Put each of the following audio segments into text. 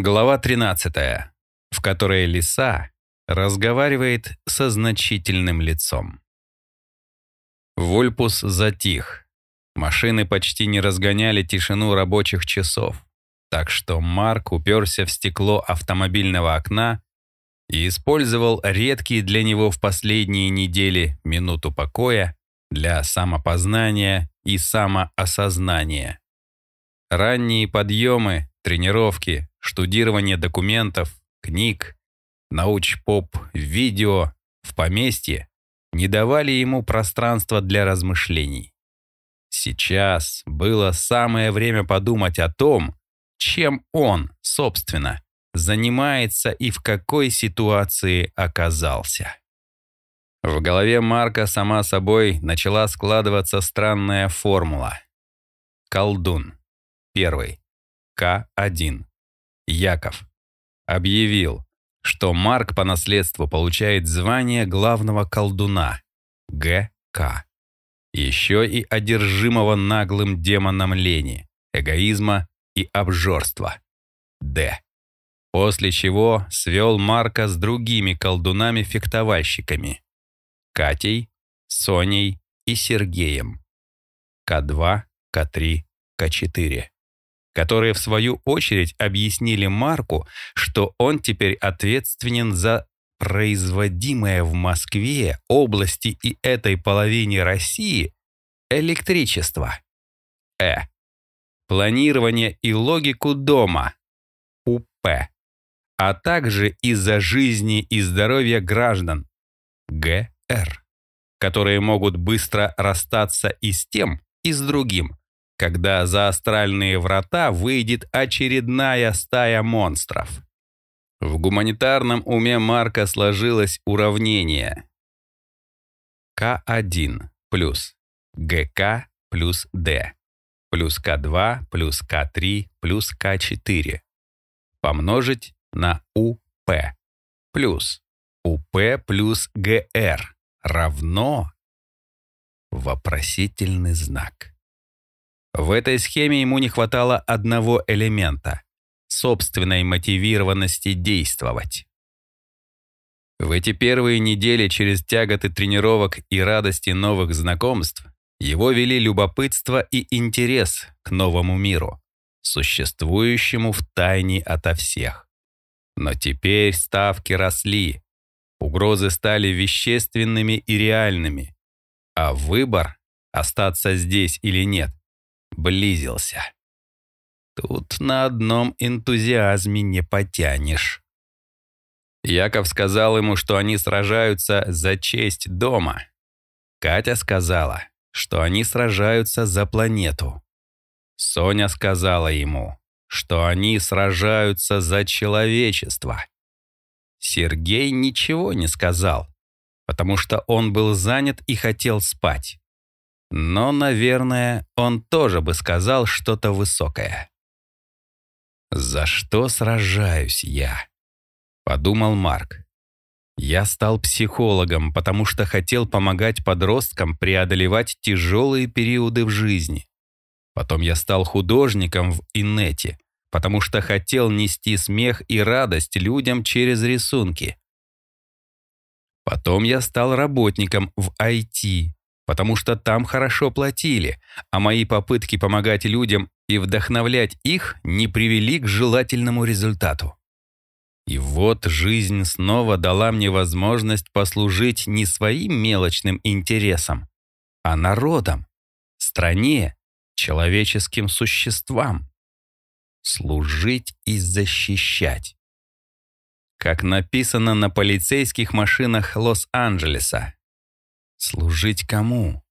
Глава 13, в которой лиса разговаривает со значительным лицом. Вульпус затих. Машины почти не разгоняли тишину рабочих часов, так что Марк уперся в стекло автомобильного окна и использовал редкие для него в последние недели минуту покоя для самопознания и самоосознания. Ранние подъемы, тренировки, штудирование документов, книг, науч-поп, видео в поместье не давали ему пространства для размышлений. Сейчас было самое время подумать о том, чем он, собственно, занимается и в какой ситуации оказался. В голове Марка сама собой начала складываться странная формула. Колдун. Первый. К1. Яков, объявил, что Марк по наследству получает звание главного колдуна ГК. Еще и одержимого наглым демоном лени, эгоизма и обжорства Д. После чего свел Марка с другими колдунами-фехтовальщиками Катей, Соней и Сергеем. К2, К3, К4 которые в свою очередь объяснили Марку, что он теперь ответственен за производимое в Москве, области и этой половине России электричество. Э. Планирование и логику дома. УП. А также из-за жизни и здоровья граждан. ГР. Которые могут быстро расстаться и с тем, и с другим когда за астральные врата выйдет очередная стая монстров. В гуманитарном уме Марка сложилось уравнение К1 плюс ГК плюс Д плюс К2 плюс К3 плюс К4 помножить на УП плюс УП плюс ГР равно вопросительный знак. В этой схеме ему не хватало одного элемента — собственной мотивированности действовать. В эти первые недели через тяготы тренировок и радости новых знакомств его вели любопытство и интерес к новому миру, существующему в тайне ото всех. Но теперь ставки росли, угрозы стали вещественными и реальными, а выбор — остаться здесь или нет близился. Тут на одном энтузиазме не потянешь. Яков сказал ему, что они сражаются за честь дома. Катя сказала, что они сражаются за планету. Соня сказала ему, что они сражаются за человечество. Сергей ничего не сказал, потому что он был занят и хотел спать. Но, наверное, он тоже бы сказал что-то высокое. «За что сражаюсь я?» — подумал Марк. «Я стал психологом, потому что хотел помогать подросткам преодолевать тяжелые периоды в жизни. Потом я стал художником в инете, потому что хотел нести смех и радость людям через рисунки. Потом я стал работником в IT, потому что там хорошо платили, а мои попытки помогать людям и вдохновлять их не привели к желательному результату. И вот жизнь снова дала мне возможность послужить не своим мелочным интересам, а народам, стране, человеческим существам. Служить и защищать. Как написано на полицейских машинах Лос-Анджелеса, Служить кому?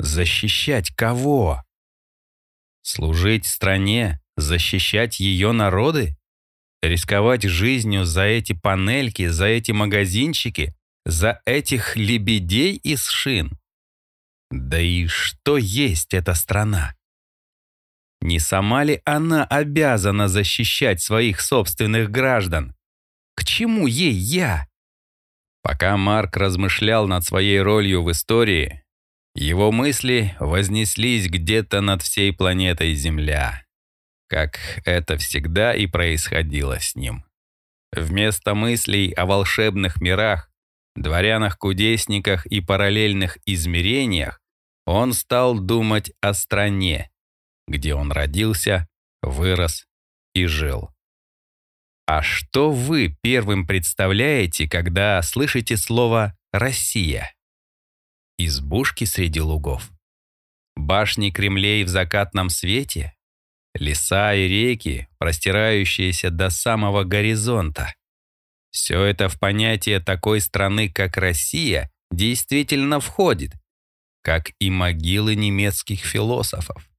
Защищать кого? Служить стране, защищать ее народы? Рисковать жизнью за эти панельки, за эти магазинчики, за этих лебедей из шин? Да и что есть эта страна? Не сама ли она обязана защищать своих собственных граждан? К чему ей я? Пока Марк размышлял над своей ролью в истории, его мысли вознеслись где-то над всей планетой Земля. как это всегда и происходило с ним. Вместо мыслей о волшебных мирах, дворянах-кудесниках и параллельных измерениях, он стал думать о стране, где он родился, вырос и жил. А что вы первым представляете, когда слышите слово «Россия»? Избушки среди лугов? Башни Кремлей в закатном свете? Леса и реки, простирающиеся до самого горизонта? Все это в понятие такой страны, как Россия, действительно входит, как и могилы немецких философов.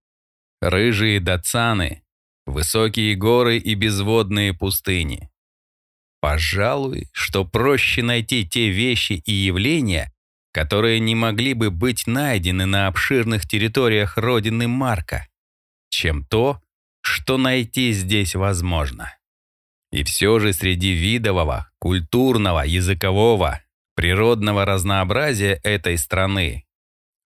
Рыжие дацаны, высокие горы и безводные пустыни. Пожалуй, что проще найти те вещи и явления, которые не могли бы быть найдены на обширных территориях родины Марка, чем то, что найти здесь возможно. И все же среди видового, культурного, языкового, природного разнообразия этой страны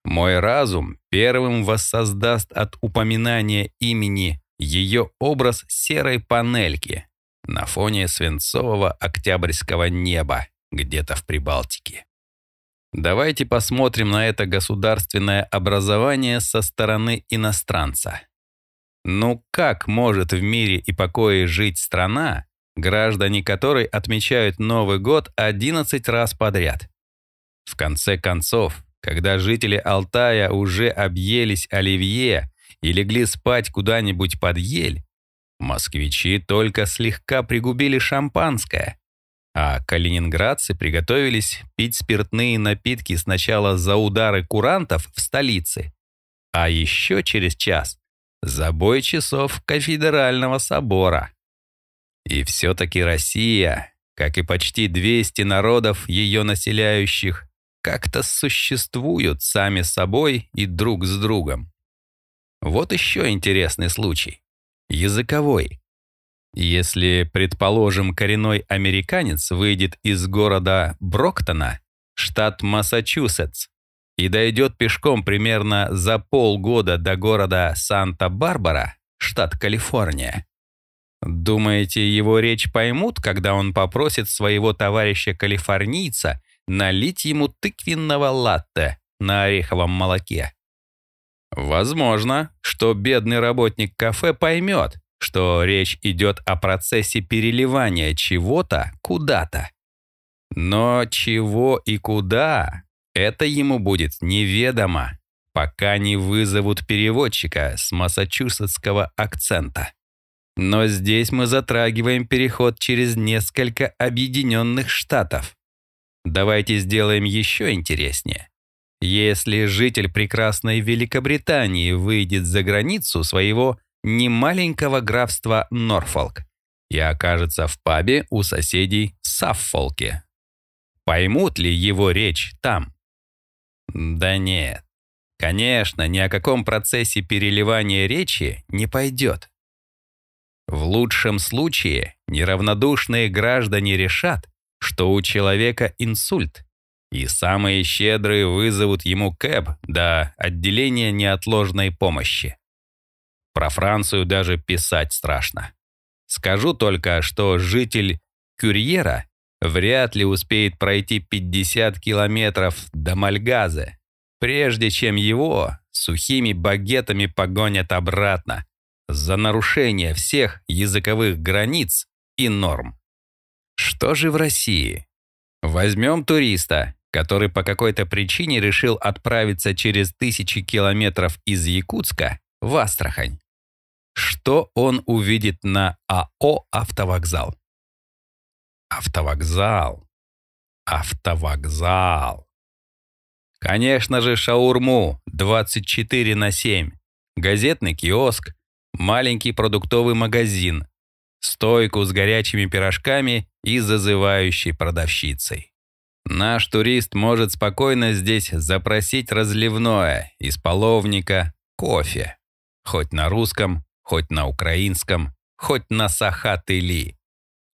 мой разум первым воссоздаст от упоминания имени ее образ серой панельки на фоне свинцового октябрьского неба где-то в Прибалтике. Давайте посмотрим на это государственное образование со стороны иностранца. Ну как может в мире и покое жить страна, граждане которой отмечают Новый год 11 раз подряд? В конце концов, когда жители Алтая уже объелись оливье и легли спать куда-нибудь под ель, москвичи только слегка пригубили шампанское, а калининградцы приготовились пить спиртные напитки сначала за удары курантов в столице, а еще через час за бой часов кафедрального собора. И все-таки Россия, как и почти 200 народов ее населяющих, как-то существуют сами собой и друг с другом. Вот еще интересный случай. Языковой. Если, предположим, коренной американец выйдет из города Броктона, штат Массачусетс, и дойдет пешком примерно за полгода до города Санта-Барбара, штат Калифорния, думаете, его речь поймут, когда он попросит своего товарища-калифорнийца налить ему тыквенного латте на ореховом молоке? Возможно, что бедный работник кафе поймет, что речь идет о процессе переливания чего-то куда-то. Но чего и куда, это ему будет неведомо, пока не вызовут переводчика с массачусетского акцента. Но здесь мы затрагиваем переход через несколько объединенных штатов. Давайте сделаем еще интереснее. Если житель прекрасной Великобритании выйдет за границу своего немаленького графства Норфолк и окажется в пабе у соседей в Саффолке, поймут ли его речь там? Да нет. Конечно, ни о каком процессе переливания речи не пойдет. В лучшем случае неравнодушные граждане решат, что у человека инсульт, и самые щедрые вызовут ему кэб до отделения неотложной помощи. Про Францию даже писать страшно. Скажу только, что житель Кюрьера вряд ли успеет пройти 50 километров до Мальгазы, прежде чем его сухими багетами погонят обратно за нарушение всех языковых границ и норм. Что же в России? Возьмем туриста, который по какой-то причине решил отправиться через тысячи километров из Якутска в Астрахань. Что он увидит на АО «Автовокзал»? Автовокзал. Автовокзал. Конечно же, шаурму 24 на 7, газетный киоск, маленький продуктовый магазин, стойку с горячими пирожками и зазывающей продавщицей. Наш турист может спокойно здесь запросить разливное из половника кофе. Хоть на русском, хоть на украинском, хоть на сахатыли.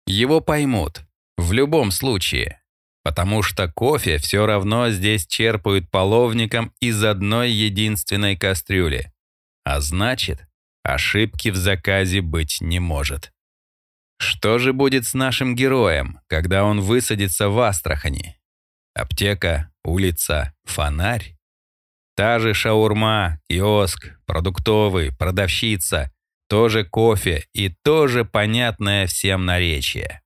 Его поймут. В любом случае. Потому что кофе все равно здесь черпают половником из одной единственной кастрюли. А значит, Ошибки в заказе быть не может. Что же будет с нашим героем, когда он высадится в Астрахани? Аптека, улица, фонарь? Та же шаурма, киоск, продуктовый, продавщица, тоже кофе и тоже понятное всем наречие.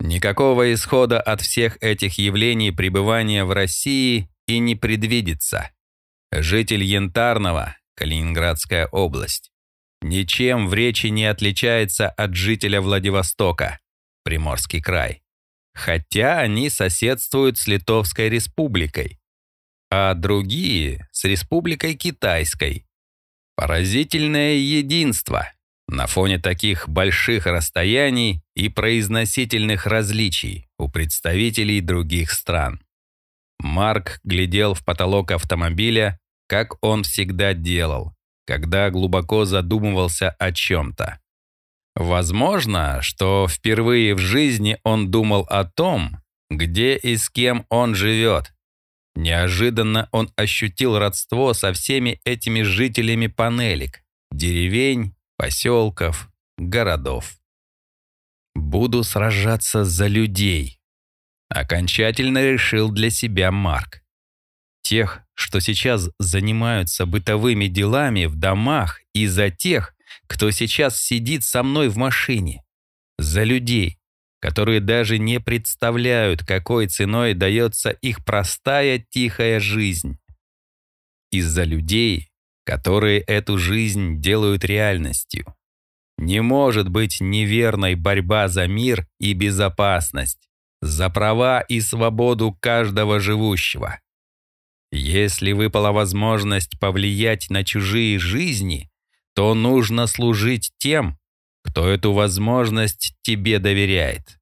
Никакого исхода от всех этих явлений пребывания в России и не предвидится. Житель Янтарного, Калининградская область, ничем в речи не отличается от жителя Владивостока, Приморский край. Хотя они соседствуют с Литовской республикой, а другие — с Республикой Китайской. Поразительное единство на фоне таких больших расстояний и произносительных различий у представителей других стран. Марк глядел в потолок автомобиля, как он всегда делал, когда глубоко задумывался о чем-то. Возможно, что впервые в жизни он думал о том, где и с кем он живет. Неожиданно он ощутил родство со всеми этими жителями панелек, деревень, поселков, городов. «Буду сражаться за людей», — окончательно решил для себя Марк. Тех, что сейчас занимаются бытовыми делами в домах, и за тех, кто сейчас сидит со мной в машине. За людей, которые даже не представляют, какой ценой дается их простая тихая жизнь. Из-за людей, которые эту жизнь делают реальностью. Не может быть неверной борьба за мир и безопасность, за права и свободу каждого живущего. Если выпала возможность повлиять на чужие жизни, то нужно служить тем, кто эту возможность тебе доверяет.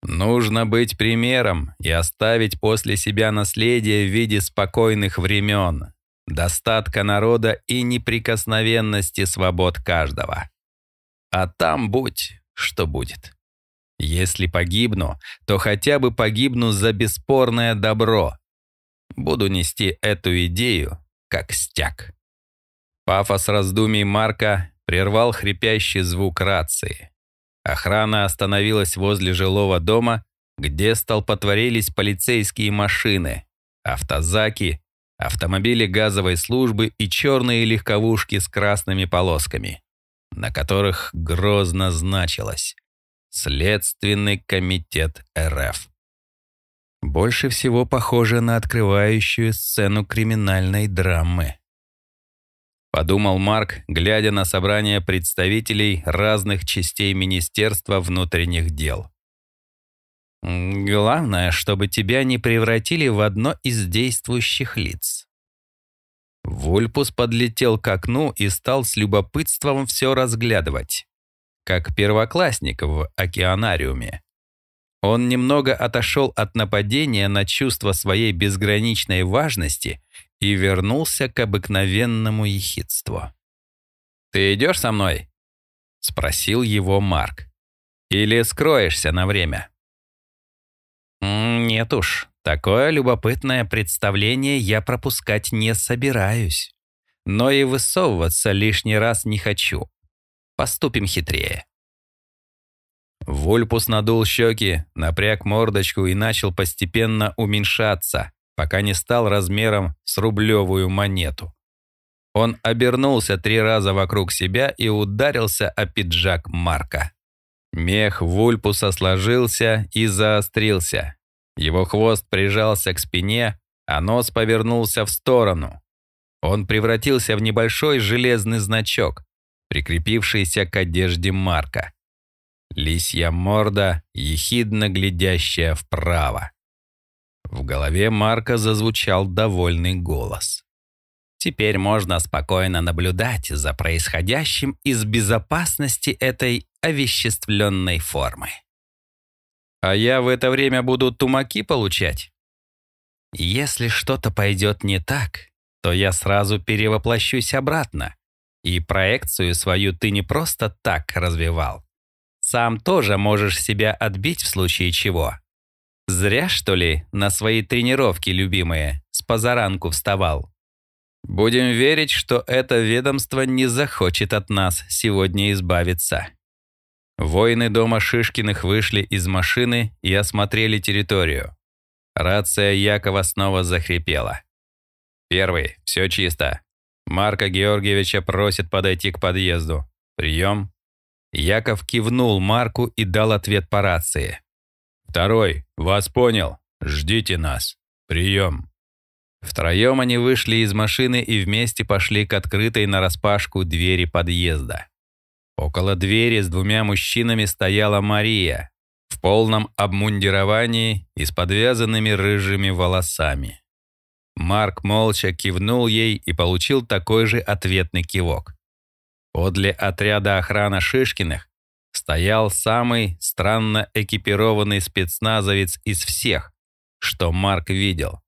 Нужно быть примером и оставить после себя наследие в виде спокойных времен, достатка народа и неприкосновенности свобод каждого. А там будь, что будет. Если погибну, то хотя бы погибну за бесспорное добро. Буду нести эту идею как стяг. Пафос раздумий Марка прервал хрипящий звук рации. Охрана остановилась возле жилого дома, где столпотворились полицейские машины, автозаки, автомобили газовой службы и черные легковушки с красными полосками, на которых грозно значилось «Следственный комитет РФ». Больше всего похоже на открывающую сцену криминальной драмы подумал Марк, глядя на собрание представителей разных частей Министерства внутренних дел. Главное, чтобы тебя не превратили в одно из действующих лиц. Вульпус подлетел к окну и стал с любопытством все разглядывать, как первоклассник в океанариуме. Он немного отошел от нападения на чувство своей безграничной важности и вернулся к обыкновенному ехидству. «Ты идешь со мной?» — спросил его Марк. «Или скроешься на время?» «Нет уж, такое любопытное представление я пропускать не собираюсь. Но и высовываться лишний раз не хочу. Поступим хитрее». Вульпус надул щеки, напряг мордочку и начал постепенно уменьшаться, пока не стал размером с рублевую монету. Он обернулся три раза вокруг себя и ударился о пиджак Марка. Мех Вульпуса сложился и заострился. Его хвост прижался к спине, а нос повернулся в сторону. Он превратился в небольшой железный значок, прикрепившийся к одежде Марка. Лисья морда, ехидно глядящая вправо. В голове Марка зазвучал довольный голос. Теперь можно спокойно наблюдать за происходящим из безопасности этой овеществленной формы. А я в это время буду тумаки получать? Если что-то пойдет не так, то я сразу перевоплощусь обратно. И проекцию свою ты не просто так развивал. Сам тоже можешь себя отбить в случае чего. Зря, что ли, на свои тренировки любимые с позаранку вставал. Будем верить, что это ведомство не захочет от нас сегодня избавиться. Воины дома Шишкиных вышли из машины и осмотрели территорию. Рация Якова снова захрипела. «Первый, все чисто. Марка Георгиевича просит подойти к подъезду. Прием». Яков кивнул Марку и дал ответ по рации. «Второй, вас понял. Ждите нас. Прием». Втроем они вышли из машины и вместе пошли к открытой нараспашку двери подъезда. Около двери с двумя мужчинами стояла Мария в полном обмундировании и с подвязанными рыжими волосами. Марк молча кивнул ей и получил такой же ответный кивок. Подле отряда охраны Шишкиных стоял самый странно экипированный спецназовец из всех, что Марк видел.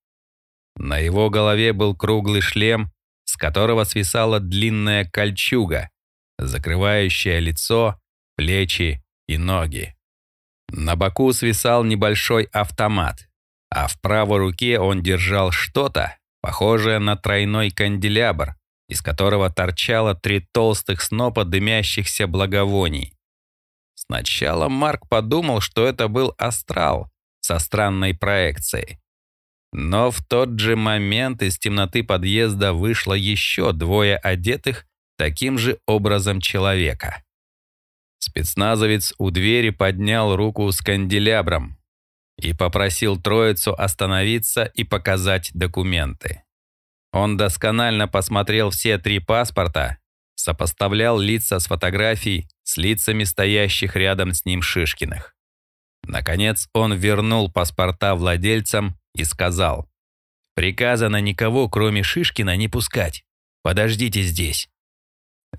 На его голове был круглый шлем, с которого свисала длинная кольчуга, закрывающая лицо, плечи и ноги. На боку свисал небольшой автомат, а в правой руке он держал что-то, похожее на тройной канделябр, из которого торчало три толстых снопа дымящихся благовоний. Сначала Марк подумал, что это был астрал со странной проекцией. Но в тот же момент из темноты подъезда вышло еще двое одетых таким же образом человека. Спецназовец у двери поднял руку с канделябром и попросил троицу остановиться и показать документы. Он досконально посмотрел все три паспорта, сопоставлял лица с фотографий с лицами стоящих рядом с ним Шишкиных. Наконец он вернул паспорта владельцам и сказал, «Приказано никого, кроме Шишкина, не пускать. Подождите здесь».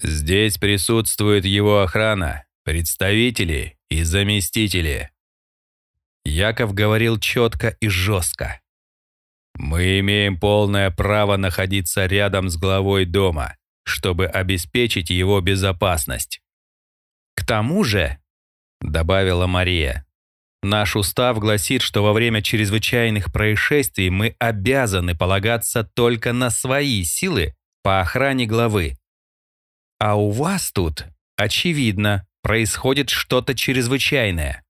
«Здесь присутствует его охрана, представители и заместители». Яков говорил четко и жестко. «Мы имеем полное право находиться рядом с главой дома, чтобы обеспечить его безопасность». «К тому же», — добавила Мария, Наш устав гласит, что во время чрезвычайных происшествий мы обязаны полагаться только на свои силы по охране главы. А у вас тут, очевидно, происходит что-то чрезвычайное.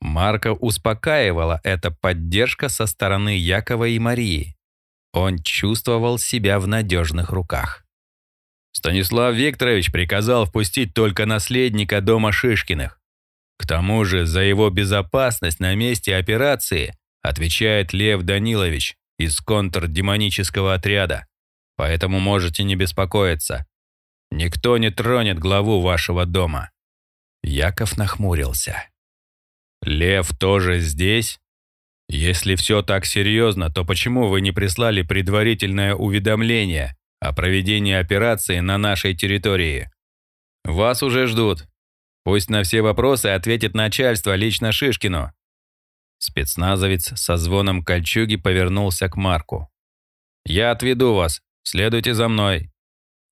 Марка успокаивала эта поддержка со стороны Якова и Марии. Он чувствовал себя в надежных руках. Станислав Викторович приказал впустить только наследника дома Шишкиных. К тому же за его безопасность на месте операции отвечает Лев Данилович из контрдемонического отряда. Поэтому можете не беспокоиться. Никто не тронет главу вашего дома. Яков нахмурился. Лев тоже здесь? Если все так серьезно, то почему вы не прислали предварительное уведомление о проведении операции на нашей территории? Вас уже ждут. Пусть на все вопросы ответит начальство лично Шишкину. Спецназовец со звоном кольчуги повернулся к Марку. «Я отведу вас. Следуйте за мной».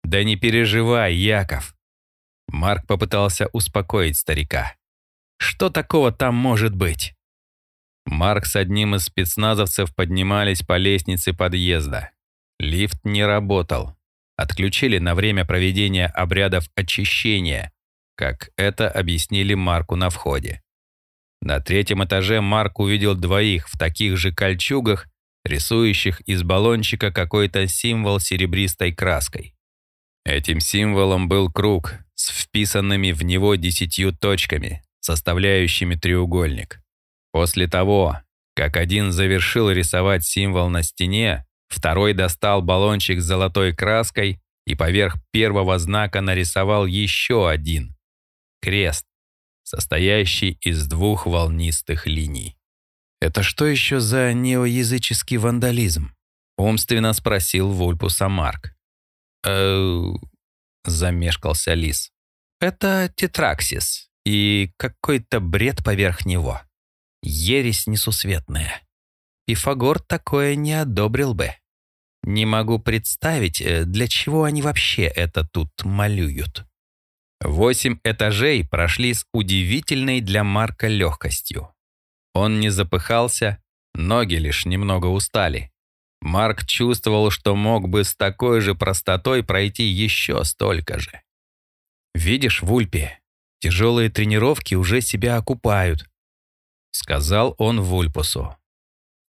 «Да не переживай, Яков». Марк попытался успокоить старика. «Что такого там может быть?» Марк с одним из спецназовцев поднимались по лестнице подъезда. Лифт не работал. Отключили на время проведения обрядов очищения, как это объяснили Марку на входе. На третьем этаже Марк увидел двоих в таких же кольчугах, рисующих из баллончика какой-то символ серебристой краской. Этим символом был круг с вписанными в него десятью точками, составляющими треугольник. После того, как один завершил рисовать символ на стене, второй достал баллончик с золотой краской и поверх первого знака нарисовал еще один, крест, состоящий из двух волнистых линий. «Это что еще за неоязыческий вандализм?» — умственно спросил Вульпуса Марк. «Эу...» — замешкался Лис. «Это тетраксис и какой-то бред поверх него. Ересь несусветная. Пифагор такое не одобрил бы. Не могу представить, э, для чего они вообще это тут малюют». Восемь этажей прошли с удивительной для Марка легкостью. Он не запыхался, ноги лишь немного устали. Марк чувствовал, что мог бы с такой же простотой пройти еще столько же. «Видишь, Вульпи, тяжелые тренировки уже себя окупают», — сказал он Вульпусу.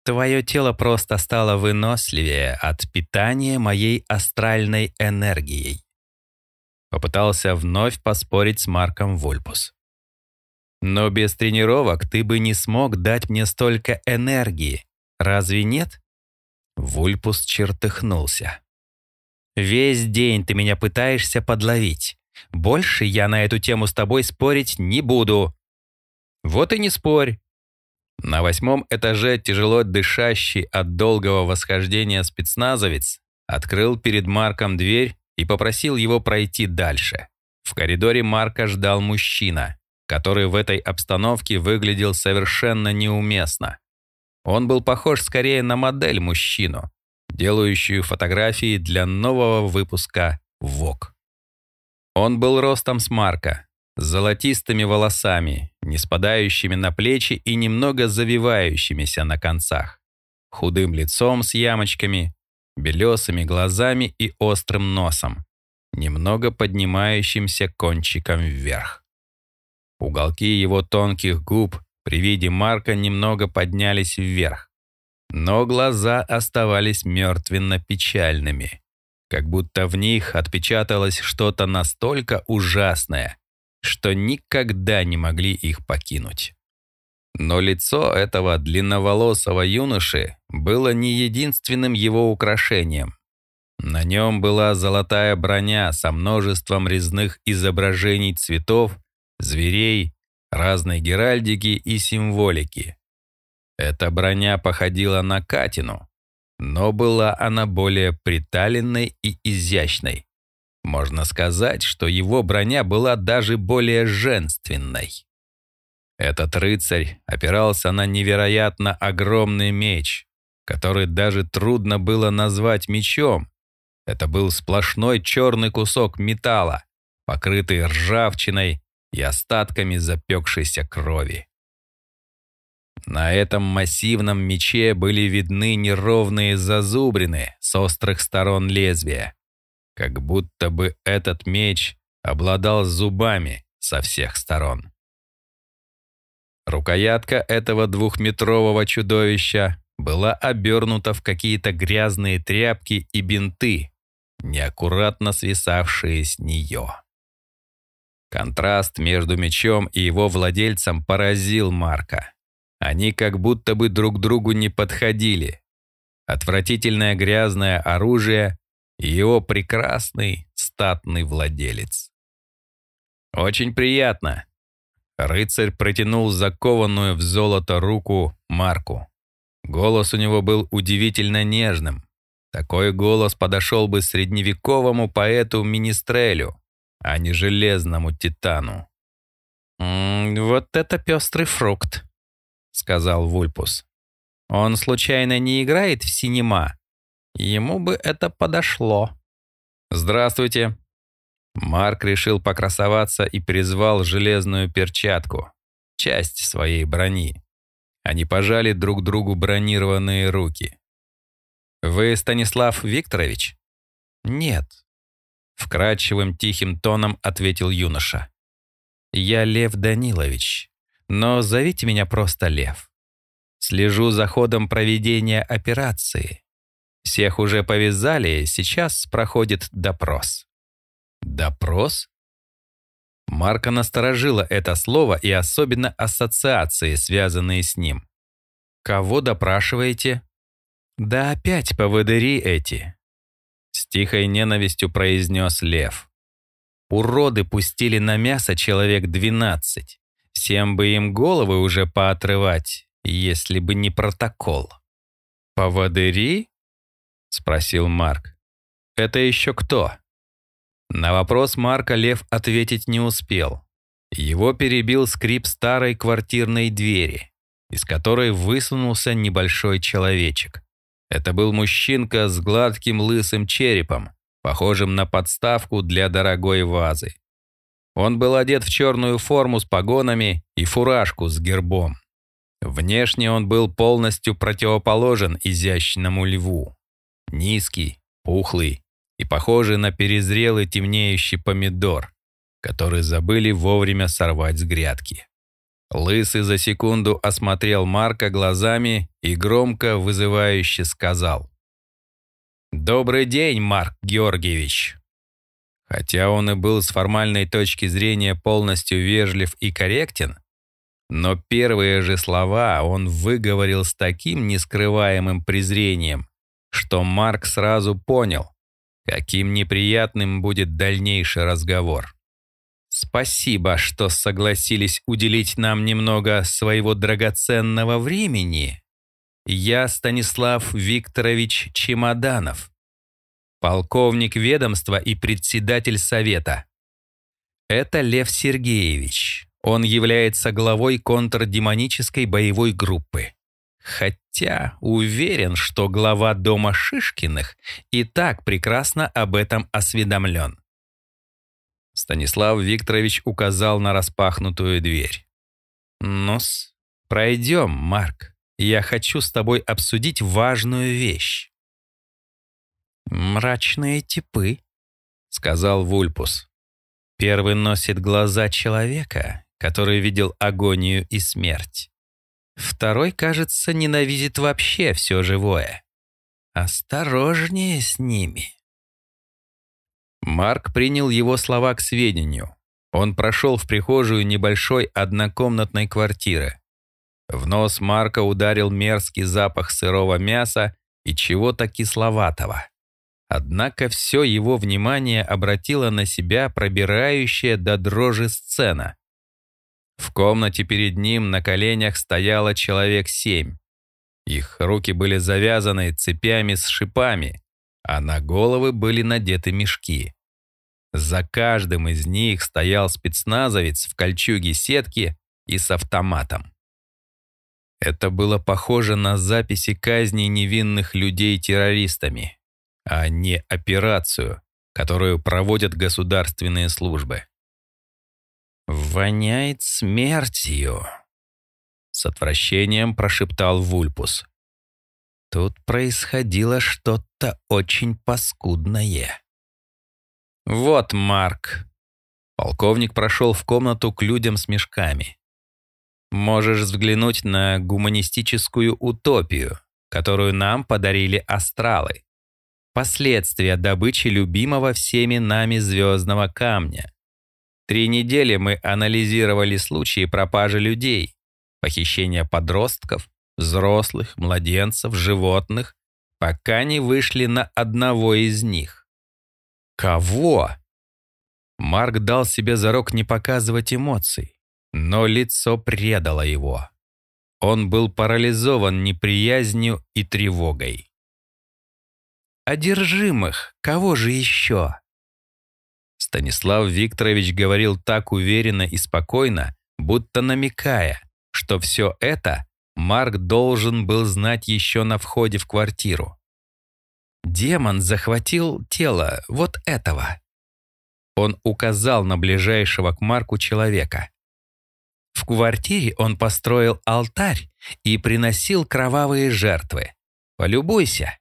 «Твое тело просто стало выносливее от питания моей астральной энергией». Попытался вновь поспорить с Марком Вульпус. «Но без тренировок ты бы не смог дать мне столько энергии, разве нет?» Вульпус чертыхнулся. «Весь день ты меня пытаешься подловить. Больше я на эту тему с тобой спорить не буду». «Вот и не спорь». На восьмом этаже тяжело дышащий от долгого восхождения спецназовец открыл перед Марком дверь и попросил его пройти дальше. В коридоре Марка ждал мужчина, который в этой обстановке выглядел совершенно неуместно. Он был похож скорее на модель-мужчину, делающую фотографии для нового выпуска Vogue. Он был ростом с Марка, с золотистыми волосами, не спадающими на плечи и немного завивающимися на концах, худым лицом с ямочками, белесыми глазами и острым носом, немного поднимающимся кончиком вверх. Уголки его тонких губ при виде Марка немного поднялись вверх. Но глаза оставались мертвенно-печальными, как будто в них отпечаталось что-то настолько ужасное, что никогда не могли их покинуть. Но лицо этого длинноволосого юноши было не единственным его украшением. На нем была золотая броня со множеством резных изображений цветов, зверей разной геральдики и символики. Эта броня походила на Катину, но была она более приталенной и изящной. Можно сказать, что его броня была даже более женственной. Этот рыцарь опирался на невероятно огромный меч, который даже трудно было назвать мечом. Это был сплошной черный кусок металла, покрытый ржавчиной и остатками запекшейся крови. На этом массивном мече были видны неровные зазубрины с острых сторон лезвия, как будто бы этот меч обладал зубами со всех сторон. Рукоятка этого двухметрового чудовища была обернута в какие-то грязные тряпки и бинты, неаккуратно свисавшие с нее. Контраст между мечом и его владельцем поразил Марка. Они как будто бы друг другу не подходили. Отвратительное грязное оружие и его прекрасный статный владелец. «Очень приятно». Рыцарь протянул закованную в золото руку Марку. Голос у него был удивительно нежным. Такой голос подошел бы средневековому поэту Министрелю а не железному титану. «М -м, «Вот это пестрый фрукт», — сказал Вульпус. «Он случайно не играет в синема? Ему бы это подошло». «Здравствуйте». Марк решил покрасоваться и призвал железную перчатку, часть своей брони. Они пожали друг другу бронированные руки. «Вы Станислав Викторович?» «Нет», Вкрадчивым тихим тоном ответил юноша. «Я Лев Данилович, но зовите меня просто Лев. Слежу за ходом проведения операции. Всех уже повязали, сейчас проходит допрос». «Допрос?» Марка насторожила это слово и особенно ассоциации, связанные с ним. «Кого допрашиваете?» «Да опять поводыри эти. С тихой ненавистью произнес Лев. Уроды пустили на мясо человек двенадцать. Всем бы им головы уже поотрывать, если бы не протокол. «Поводыри?» — спросил Марк. «Это еще кто?» На вопрос Марка Лев ответить не успел. Его перебил скрип старой квартирной двери, из которой высунулся небольшой человечек. Это был мужчинка с гладким лысым черепом, похожим на подставку для дорогой вазы. Он был одет в черную форму с погонами и фуражку с гербом. Внешне он был полностью противоположен изящному льву. Низкий, пухлый и похожий на перезрелый темнеющий помидор, который забыли вовремя сорвать с грядки. Лысый за секунду осмотрел Марка глазами и громко вызывающе сказал. «Добрый день, Марк Георгиевич!» Хотя он и был с формальной точки зрения полностью вежлив и корректен, но первые же слова он выговорил с таким нескрываемым презрением, что Марк сразу понял, каким неприятным будет дальнейший разговор. Спасибо, что согласились уделить нам немного своего драгоценного времени. Я Станислав Викторович Чемоданов, полковник ведомства и председатель совета. Это Лев Сергеевич. Он является главой контрдемонической боевой группы. Хотя уверен, что глава дома Шишкиных и так прекрасно об этом осведомлен. Станислав Викторович указал на распахнутую дверь. «Ну-с, пройдем, Марк. Я хочу с тобой обсудить важную вещь». «Мрачные типы», — сказал Вульпус. «Первый носит глаза человека, который видел агонию и смерть. Второй, кажется, ненавидит вообще все живое. Осторожнее с ними». Марк принял его слова к сведению. Он прошел в прихожую небольшой однокомнатной квартиры. В нос Марка ударил мерзкий запах сырого мяса и чего-то кисловатого. Однако все его внимание обратило на себя пробирающая до дрожи сцена. В комнате перед ним на коленях стояло человек семь. Их руки были завязаны цепями с шипами, а на головы были надеты мешки. За каждым из них стоял спецназовец в кольчуге сетки и с автоматом. Это было похоже на записи казни невинных людей террористами, а не операцию, которую проводят государственные службы. «Воняет смертью», — с отвращением прошептал Вульпус. Тут происходило что-то очень паскудное. «Вот, Марк». Полковник прошел в комнату к людям с мешками. «Можешь взглянуть на гуманистическую утопию, которую нам подарили астралы. Последствия добычи любимого всеми нами звездного камня. Три недели мы анализировали случаи пропажи людей, похищения подростков, взрослых, младенцев, животных, пока не вышли на одного из них. Кого? Марк дал себе зарок не показывать эмоций, но лицо предало его. Он был парализован неприязнью и тревогой. «Одержимых, кого же еще?» Станислав Викторович говорил так уверенно и спокойно, будто намекая, что все это Марк должен был знать еще на входе в квартиру. Демон захватил тело вот этого. Он указал на ближайшего к Марку человека. В квартире он построил алтарь и приносил кровавые жертвы. Полюбуйся.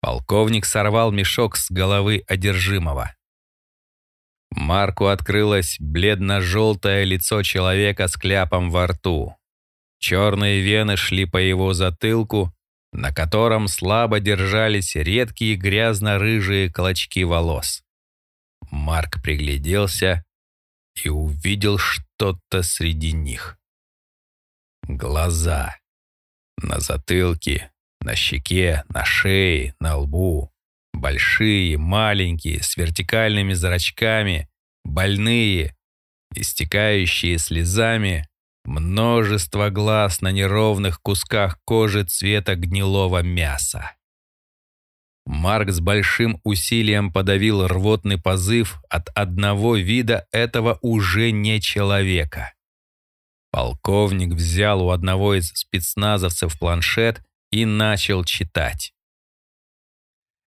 Полковник сорвал мешок с головы одержимого. Марку открылось бледно-желтое лицо человека с кляпом во рту. Черные вены шли по его затылку, на котором слабо держались редкие грязно-рыжие клочки волос. Марк пригляделся и увидел что-то среди них. Глаза. На затылке, на щеке, на шее, на лбу. Большие, маленькие, с вертикальными зрачками, больные, истекающие слезами, Множество глаз на неровных кусках кожи цвета гнилого мяса. Марк с большим усилием подавил рвотный позыв от одного вида этого уже не человека. Полковник взял у одного из спецназовцев планшет и начал читать.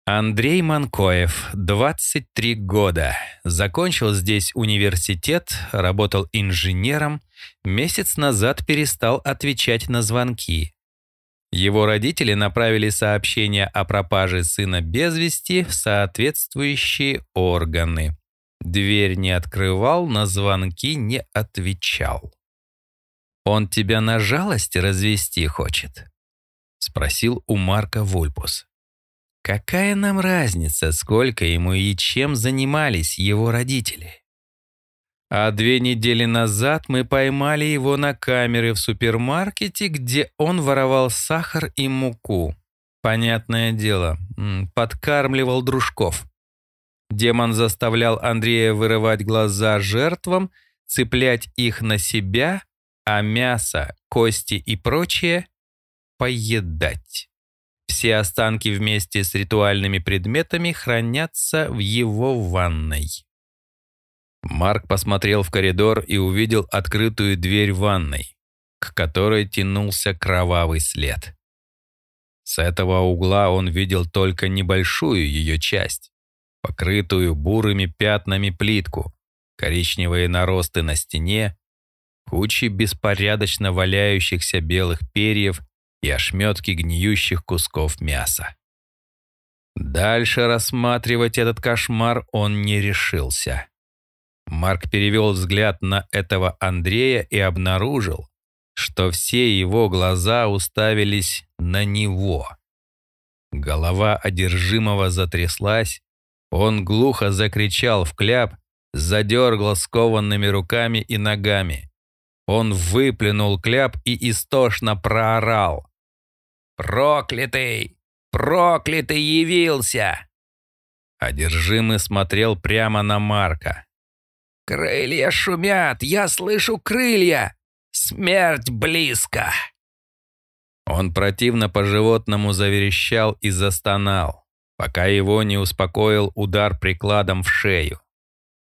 Андрей Манкоев, 23 года. Закончил здесь университет, работал инженером. Месяц назад перестал отвечать на звонки. Его родители направили сообщение о пропаже сына без вести в соответствующие органы. Дверь не открывал, на звонки не отвечал. «Он тебя на жалость развести хочет?» — спросил у Марка Вульпус. Какая нам разница, сколько ему и чем занимались его родители? А две недели назад мы поймали его на камеры в супермаркете, где он воровал сахар и муку. Понятное дело, подкармливал дружков. Демон заставлял Андрея вырывать глаза жертвам, цеплять их на себя, а мясо, кости и прочее поедать. Все останки вместе с ритуальными предметами хранятся в его ванной. Марк посмотрел в коридор и увидел открытую дверь ванной, к которой тянулся кровавый след. С этого угла он видел только небольшую ее часть, покрытую бурыми пятнами плитку, коричневые наросты на стене, кучи беспорядочно валяющихся белых перьев и ошметки гниющих кусков мяса. Дальше рассматривать этот кошмар он не решился. Марк перевел взгляд на этого Андрея и обнаружил, что все его глаза уставились на него. Голова одержимого затряслась, он глухо закричал в кляп, задергал скованными руками и ногами. Он выплюнул кляп и истошно проорал. «Проклятый! Проклятый явился!» Одержимый смотрел прямо на Марка. «Крылья шумят! Я слышу крылья! Смерть близко!» Он противно по-животному заверещал и застонал, пока его не успокоил удар прикладом в шею.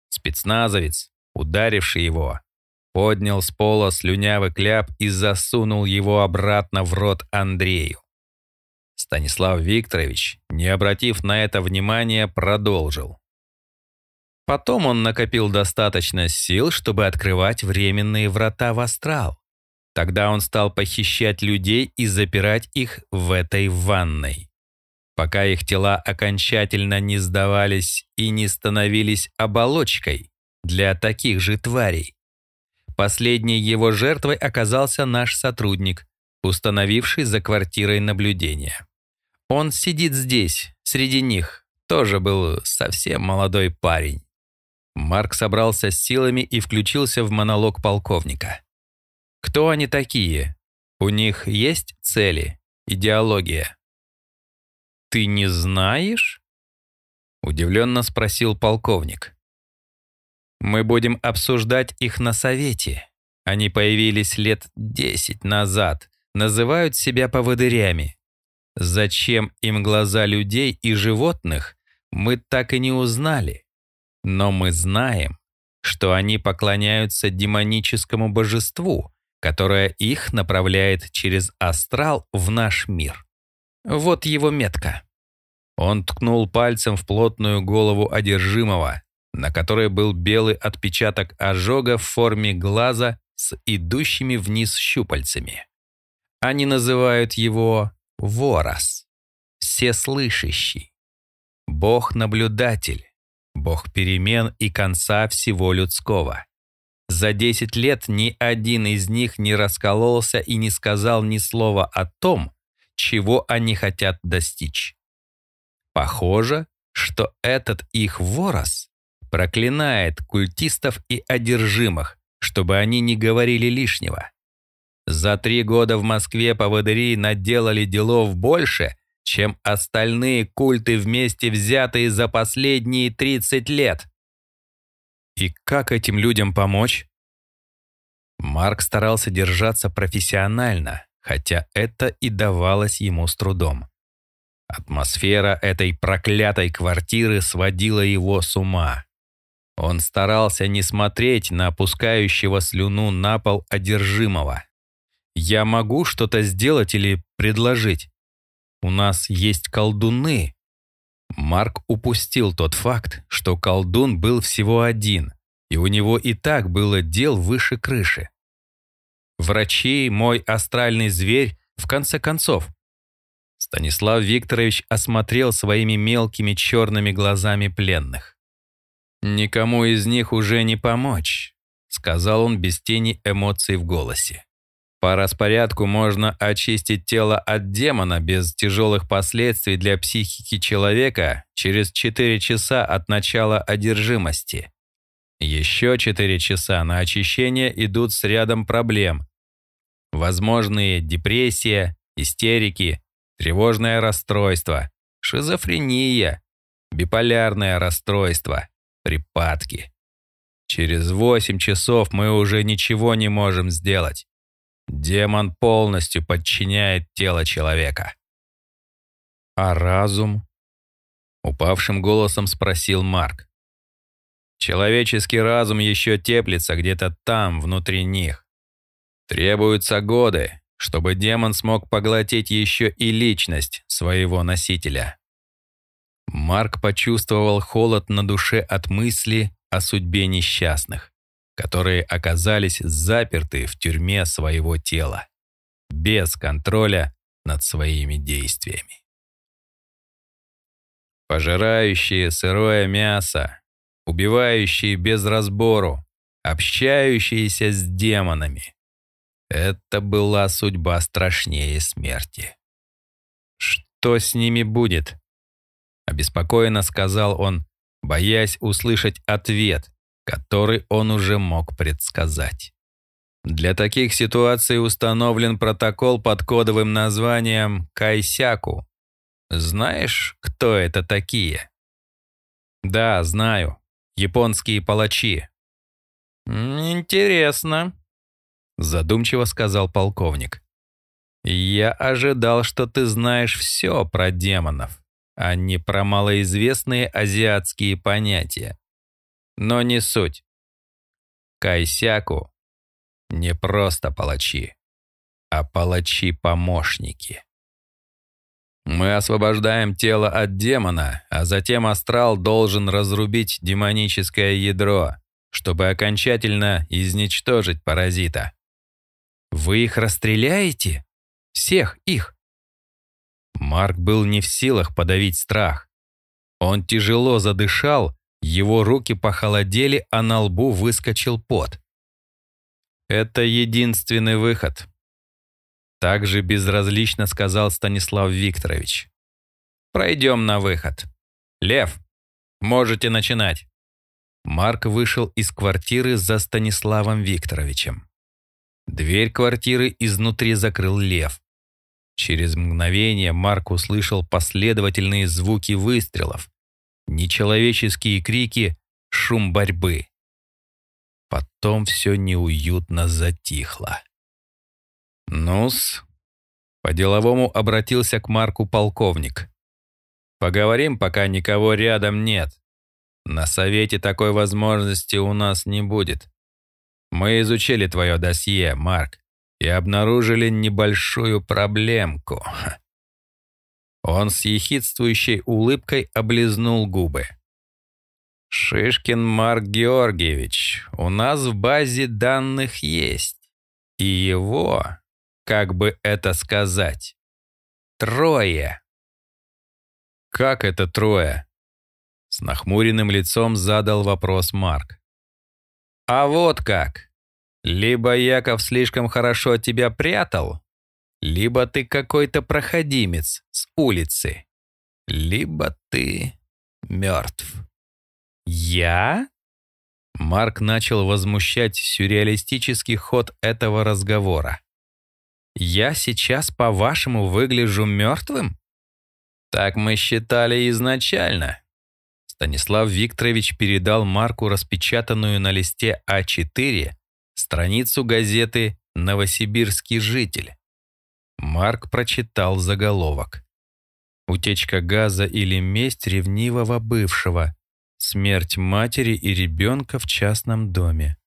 Спецназовец, ударивший его, поднял с пола слюнявый кляп и засунул его обратно в рот Андрею. Станислав Викторович, не обратив на это внимания, продолжил. Потом он накопил достаточно сил, чтобы открывать временные врата в астрал. Тогда он стал похищать людей и запирать их в этой ванной. Пока их тела окончательно не сдавались и не становились оболочкой для таких же тварей. Последней его жертвой оказался наш сотрудник, установивший за квартирой наблюдение. Он сидит здесь, среди них, тоже был совсем молодой парень. Марк собрался с силами и включился в монолог полковника. Кто они такие? У них есть цели, идеология? Ты не знаешь? Удивленно спросил полковник. Мы будем обсуждать их на совете. Они появились лет десять назад, называют себя поводырями. Зачем им глаза людей и животных, мы так и не узнали. Но мы знаем, что они поклоняются демоническому божеству, которое их направляет через астрал в наш мир. Вот его метка. Он ткнул пальцем в плотную голову одержимого, на которой был белый отпечаток ожога в форме глаза с идущими вниз щупальцами. Они называют его Ворос, всеслышащий, Бог-наблюдатель, Бог перемен и конца всего людского. За десять лет ни один из них не раскололся и не сказал ни слова о том, чего они хотят достичь. Похоже, что этот их ворос проклинает культистов и одержимых, чтобы они не говорили лишнего. За три года в Москве поводыри наделали делов больше, чем остальные культы вместе взятые за последние 30 лет. И как этим людям помочь? Марк старался держаться профессионально, хотя это и давалось ему с трудом. Атмосфера этой проклятой квартиры сводила его с ума. Он старался не смотреть на опускающего слюну на пол одержимого. «Я могу что-то сделать или предложить? У нас есть колдуны. Марк упустил тот факт, что колдун был всего один, и у него и так было дел выше крыши. Врачи, мой астральный зверь, в конце концов. Станислав Викторович осмотрел своими мелкими черными глазами пленных. «Никому из них уже не помочь», — сказал он без тени эмоций в голосе. По распорядку можно очистить тело от демона без тяжелых последствий для психики человека через 4 часа от начала одержимости. Еще 4 часа на очищение идут с рядом проблем. Возможные депрессия, истерики, тревожное расстройство, шизофрения, биполярное расстройство, припадки. Через 8 часов мы уже ничего не можем сделать. Демон полностью подчиняет тело человека. «А разум?» — упавшим голосом спросил Марк. «Человеческий разум еще теплится где-то там, внутри них. Требуются годы, чтобы демон смог поглотить еще и личность своего носителя». Марк почувствовал холод на душе от мысли о судьбе несчастных которые оказались заперты в тюрьме своего тела, без контроля над своими действиями. Пожирающие сырое мясо, убивающие без разбору, общающиеся с демонами. Это была судьба страшнее смерти. «Что с ними будет?» Обеспокоенно сказал он, боясь услышать ответ, который он уже мог предсказать. Для таких ситуаций установлен протокол под кодовым названием «Кайсяку». Знаешь, кто это такие? Да, знаю. Японские палачи. Интересно, задумчиво сказал полковник. Я ожидал, что ты знаешь все про демонов, а не про малоизвестные азиатские понятия. Но не суть. Кайсяку не просто палачи, а палачи-помощники. Мы освобождаем тело от демона, а затем астрал должен разрубить демоническое ядро, чтобы окончательно изничтожить паразита. Вы их расстреляете? Всех их? Марк был не в силах подавить страх. Он тяжело задышал, его руки похолодели, а на лбу выскочил пот. «Это единственный выход», — также безразлично сказал Станислав Викторович. «Пройдем на выход. Лев, можете начинать». Марк вышел из квартиры за Станиславом Викторовичем. Дверь квартиры изнутри закрыл Лев. Через мгновение Марк услышал последовательные звуки выстрелов, нечеловеческие крики, шум борьбы. Потом все неуютно затихло. «Ну-с», — по-деловому обратился к Марку полковник. «Поговорим, пока никого рядом нет. На совете такой возможности у нас не будет. Мы изучили твое досье, Марк, и обнаружили небольшую проблемку. Он с ехидствующей улыбкой облизнул губы. «Шишкин Марк Георгиевич, у нас в базе данных есть. И его, как бы это сказать, трое». «Как это трое?» С нахмуренным лицом задал вопрос Марк. «А вот как. Либо Яков слишком хорошо тебя прятал, либо ты какой-то проходимец с улицы, либо ты мертв. Я? Марк начал возмущать сюрреалистический ход этого разговора. Я сейчас, по-вашему, выгляжу мертвым? Так мы считали изначально. Станислав Викторович передал Марку распечатанную на листе А4 страницу газеты «Новосибирский житель». Марк прочитал заголовок. Утечка газа или месть ревнивого бывшего. Смерть матери и ребенка в частном доме.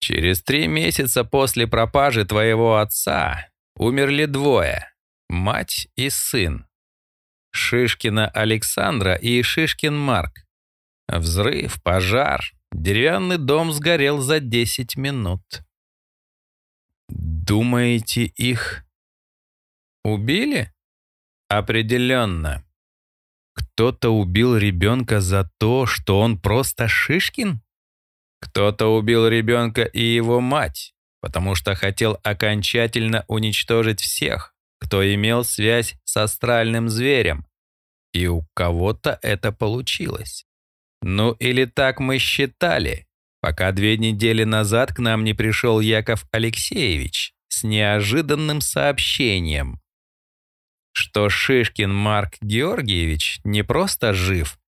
Через три месяца после пропажи твоего отца умерли двое, мать и сын. Шишкина Александра и Шишкин Марк. Взрыв, пожар, деревянный дом сгорел за 10 минут. Думаете, их убили? Определенно. Кто-то убил ребенка за то, что он просто Шишкин? Кто-то убил ребенка и его мать, потому что хотел окончательно уничтожить всех, кто имел связь с астральным зверем. И у кого-то это получилось. Ну или так мы считали, пока две недели назад к нам не пришел Яков Алексеевич с неожиданным сообщением, что Шишкин Марк Георгиевич не просто жив,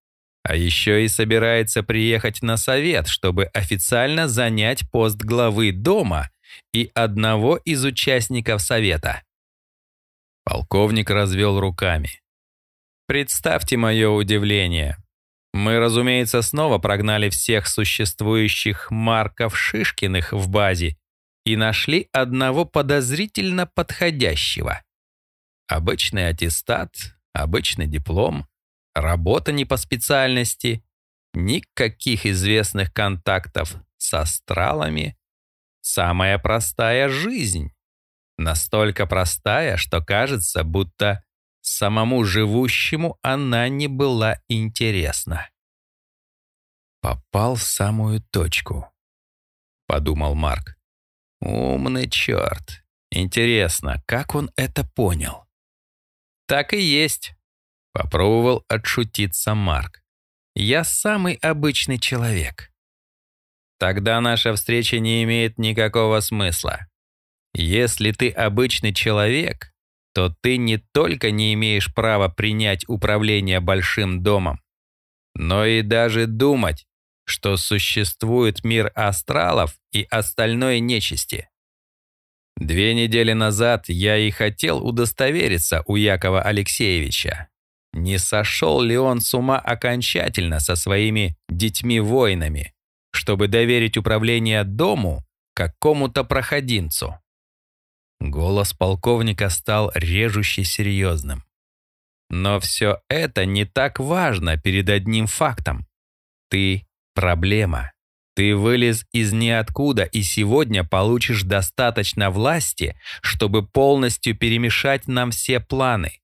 а еще и собирается приехать на совет, чтобы официально занять пост главы дома и одного из участников совета. Полковник развел руками. Представьте мое удивление. Мы, разумеется, снова прогнали всех существующих Марков Шишкиных в базе и нашли одного подозрительно подходящего. Обычный аттестат, обычный диплом, работа не по специальности, никаких известных контактов с астралами, самая простая жизнь. Настолько простая, что кажется, будто самому живущему она не была интересна. «Попал в самую точку», — подумал Марк. «Умный черт. Интересно, как он это понял?» «Так и есть», — попробовал отшутиться Марк. «Я самый обычный человек». «Тогда наша встреча не имеет никакого смысла. Если ты обычный человек, то ты не только не имеешь права принять управление большим домом, но и даже думать, что существует мир астралов и остальной нечисти. Две недели назад я и хотел удостовериться у Якова Алексеевича, не сошел ли он с ума окончательно со своими детьми-воинами, чтобы доверить управление дому какому-то проходимцу. Голос полковника стал режуще серьезным. Но все это не так важно перед одним фактом. Ты — проблема. Ты вылез из ниоткуда и сегодня получишь достаточно власти, чтобы полностью перемешать нам все планы.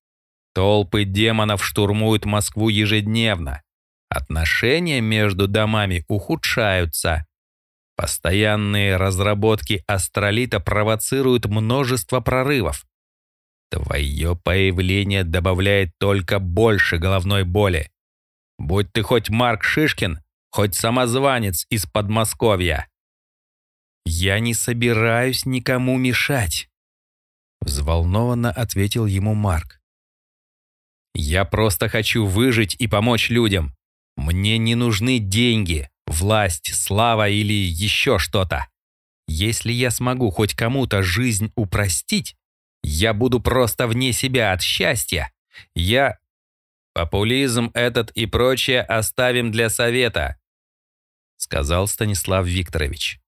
Толпы демонов штурмуют Москву ежедневно. Отношения между домами ухудшаются. Постоянные разработки астролита провоцируют множество прорывов. Твое появление добавляет только больше головной боли. Будь ты хоть Марк Шишкин, хоть самозванец из Подмосковья. «Я не собираюсь никому мешать», — взволнованно ответил ему Марк. «Я просто хочу выжить и помочь людям. Мне не нужны деньги, власть, слава или еще что-то. Если я смогу хоть кому-то жизнь упростить, я буду просто вне себя от счастья. Я... Популизм этот и прочее оставим для совета, сказал Станислав Викторович.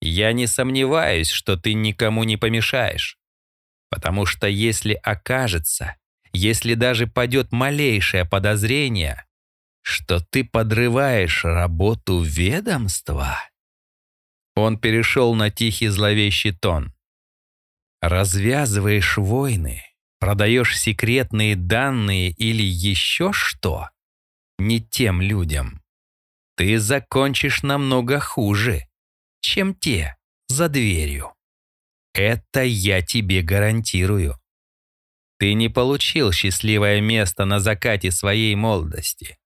Я не сомневаюсь, что ты никому не помешаешь. Потому что если окажется, если даже падет малейшее подозрение, что ты подрываешь работу ведомства?» Он перешел на тихий зловещий тон. «Развязываешь войны, продаешь секретные данные или еще что? Не тем людям. Ты закончишь намного хуже, чем те за дверью. Это я тебе гарантирую. Ты не получил счастливое место на закате своей молодости.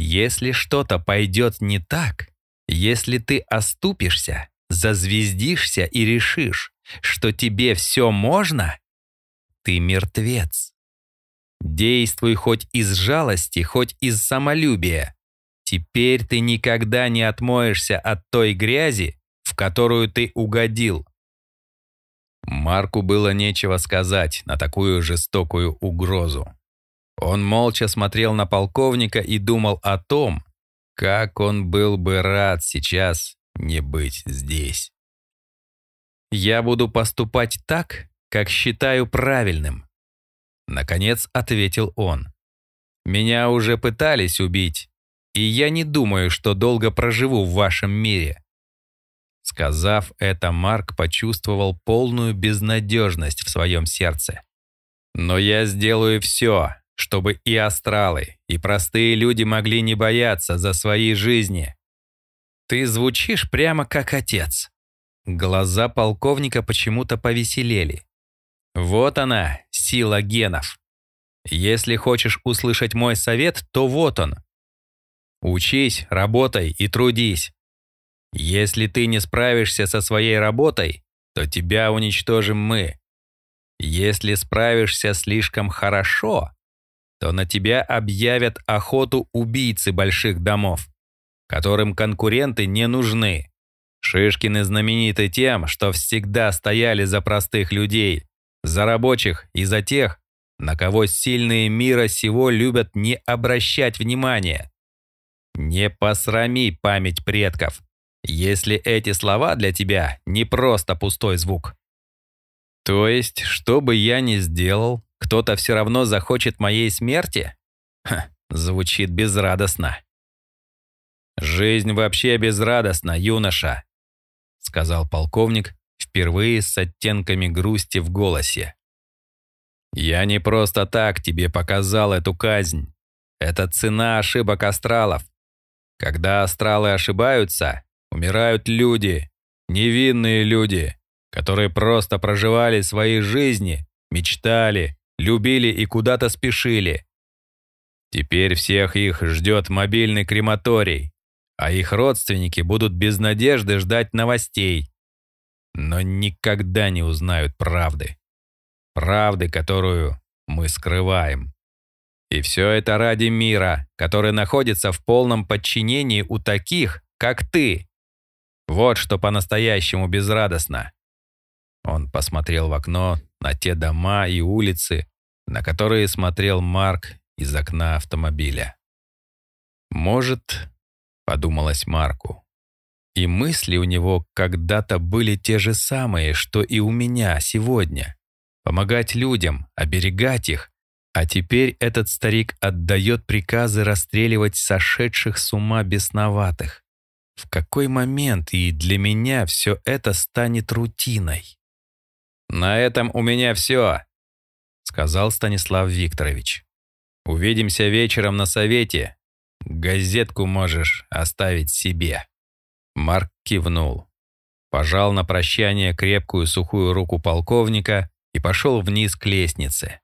Если что-то пойдет не так, если ты оступишься, зазвездишься и решишь, что тебе все можно, ты мертвец. Действуй хоть из жалости, хоть из самолюбия. Теперь ты никогда не отмоешься от той грязи, в которую ты угодил. Марку было нечего сказать на такую жестокую угрозу. Он молча смотрел на полковника и думал о том, как он был бы рад сейчас не быть здесь. «Я буду поступать так, как считаю правильным», — наконец ответил он. Меня уже пытались убить, и я не думаю, что долго проживу в вашем мире». Сказав это, Марк почувствовал полную безнадежность в своем сердце. «Но я сделаю все, чтобы и астралы, и простые люди могли не бояться за свои жизни. Ты звучишь прямо как отец». Глаза полковника почему-то повеселели. «Вот она, сила генов. Если хочешь услышать мой совет, то вот он. Учись, работай и трудись. Если ты не справишься со своей работой, то тебя уничтожим мы. Если справишься слишком хорошо, то на тебя объявят охоту убийцы больших домов, которым конкуренты не нужны. Шишкины знамениты тем, что всегда стояли за простых людей, за рабочих и за тех, на кого сильные мира сего любят не обращать внимания. Не посрами память предков, если эти слова для тебя не просто пустой звук. То есть, что бы я ни сделал, кто-то все равно захочет моей смерти? Ха, звучит безрадостно. «Жизнь вообще безрадостна, юноша», — сказал полковник, впервые с оттенками грусти в голосе. Я не просто так тебе показал эту казнь. Это цена ошибок астралов. Когда астралы ошибаются, умирают люди, невинные люди, которые просто проживали свои жизни, мечтали, любили и куда-то спешили. Теперь всех их ждет мобильный крематорий, а их родственники будут без надежды ждать новостей, но никогда не узнают правды правды, которую мы скрываем. И все это ради мира, который находится в полном подчинении у таких, как ты. Вот что по-настоящему безрадостно. Он посмотрел в окно на те дома и улицы, на которые смотрел Марк из окна автомобиля. «Может, — подумалось Марку, — и мысли у него когда-то были те же самые, что и у меня сегодня помогать людям, оберегать их, а теперь этот старик отдает приказы расстреливать сошедших с ума бесноватых. В какой момент и для меня все это станет рутиной? «На этом у меня все», — сказал Станислав Викторович. «Увидимся вечером на совете. Газетку можешь оставить себе». Марк кивнул. Пожал на прощание крепкую сухую руку полковника и пошел вниз к лестнице.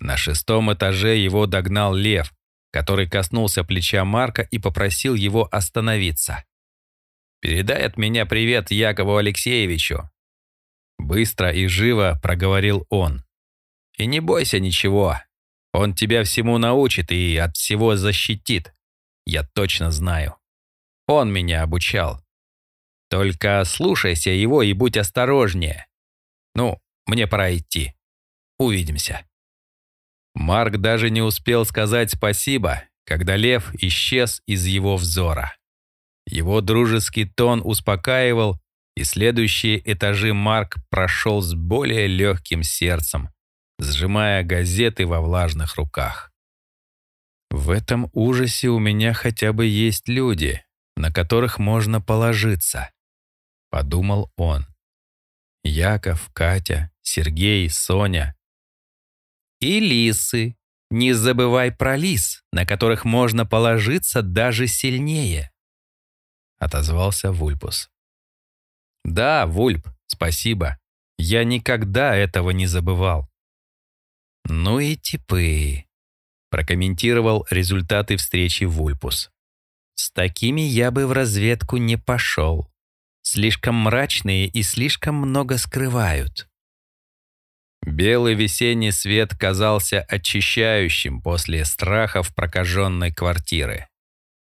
На шестом этаже его догнал Лев, который коснулся плеча Марка и попросил его остановиться. «Передай от меня привет Якову Алексеевичу». Быстро и живо проговорил он. «И не бойся ничего. Он тебя всему научит и от всего защитит. Я точно знаю. Он меня обучал. Только слушайся его и будь осторожнее. Ну, мне пора идти. Увидимся». Марк даже не успел сказать спасибо, когда лев исчез из его взора. Его дружеский тон успокаивал, и следующие этажи Марк прошел с более легким сердцем, сжимая газеты во влажных руках. «В этом ужасе у меня хотя бы есть люди, на которых можно положиться», — подумал он. Яков, Катя, Сергей, Соня. И лисы. Не забывай про лис, на которых можно положиться даже сильнее. Отозвался Вульпус. Да, Вульп, спасибо. Я никогда этого не забывал. Ну и типы. Прокомментировал результаты встречи Вульпус. С такими я бы в разведку не пошел слишком мрачные и слишком много скрывают. Белый весенний свет казался очищающим после страхов прокаженной квартиры.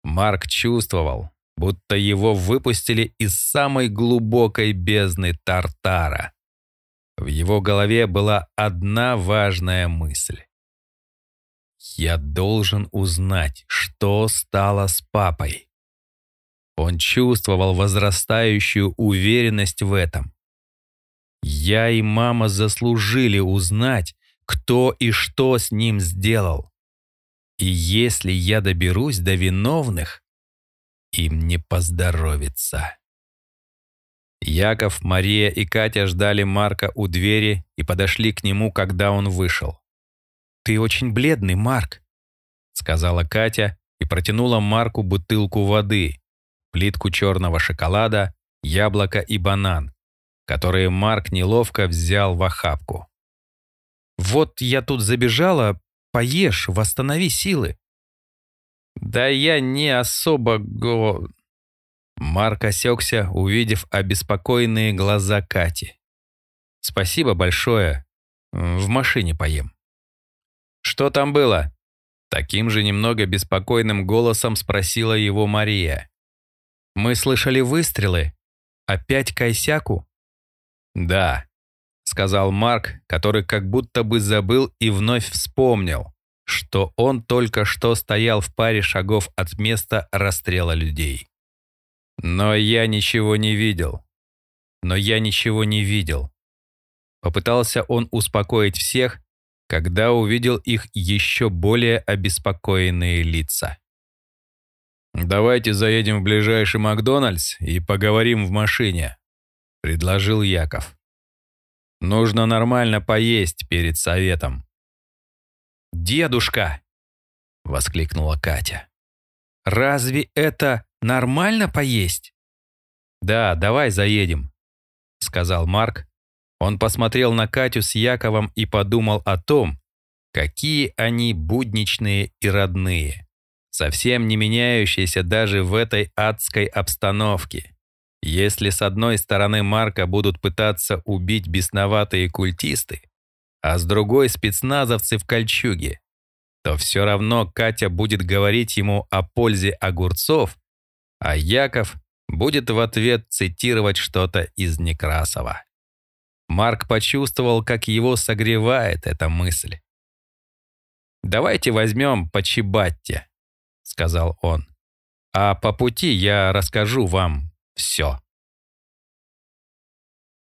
Марк чувствовал, будто его выпустили из самой глубокой бездны Тартара. В его голове была одна важная мысль. «Я должен узнать, что стало с папой». Он чувствовал возрастающую уверенность в этом. Я и мама заслужили узнать, кто и что с ним сделал. И если я доберусь до виновных, им не поздоровится. Яков, Мария и Катя ждали Марка у двери и подошли к нему, когда он вышел. «Ты очень бледный, Марк», — сказала Катя и протянула Марку бутылку воды, плитку черного шоколада, яблоко и банан, которые Марк неловко взял в охапку. «Вот я тут забежала, поешь, восстанови силы». «Да я не особо го...» Марк осекся, увидев обеспокоенные глаза Кати. «Спасибо большое. В машине поем». «Что там было?» Таким же немного беспокойным голосом спросила его Мария. «Мы слышали выстрелы. Опять Кайсяку?» «Да», — сказал Марк, который как будто бы забыл и вновь вспомнил, что он только что стоял в паре шагов от места расстрела людей. Но я ничего не видел. Но я ничего не видел. Попытался он успокоить всех, когда увидел их еще более обеспокоенные лица. «Давайте заедем в ближайший Макдональдс и поговорим в машине», — предложил Яков. «Нужно нормально поесть перед советом». «Дедушка!» — воскликнула Катя. «Разве это Нормально поесть?» «Да, давай заедем», — сказал Марк. Он посмотрел на Катю с Яковом и подумал о том, какие они будничные и родные, совсем не меняющиеся даже в этой адской обстановке. Если с одной стороны Марка будут пытаться убить бесноватые культисты, а с другой спецназовцы в кольчуге, то все равно Катя будет говорить ему о пользе огурцов а Яков будет в ответ цитировать что-то из Некрасова. Марк почувствовал, как его согревает эта мысль. «Давайте возьмем по Чебатте», — сказал он. «А по пути я расскажу вам все».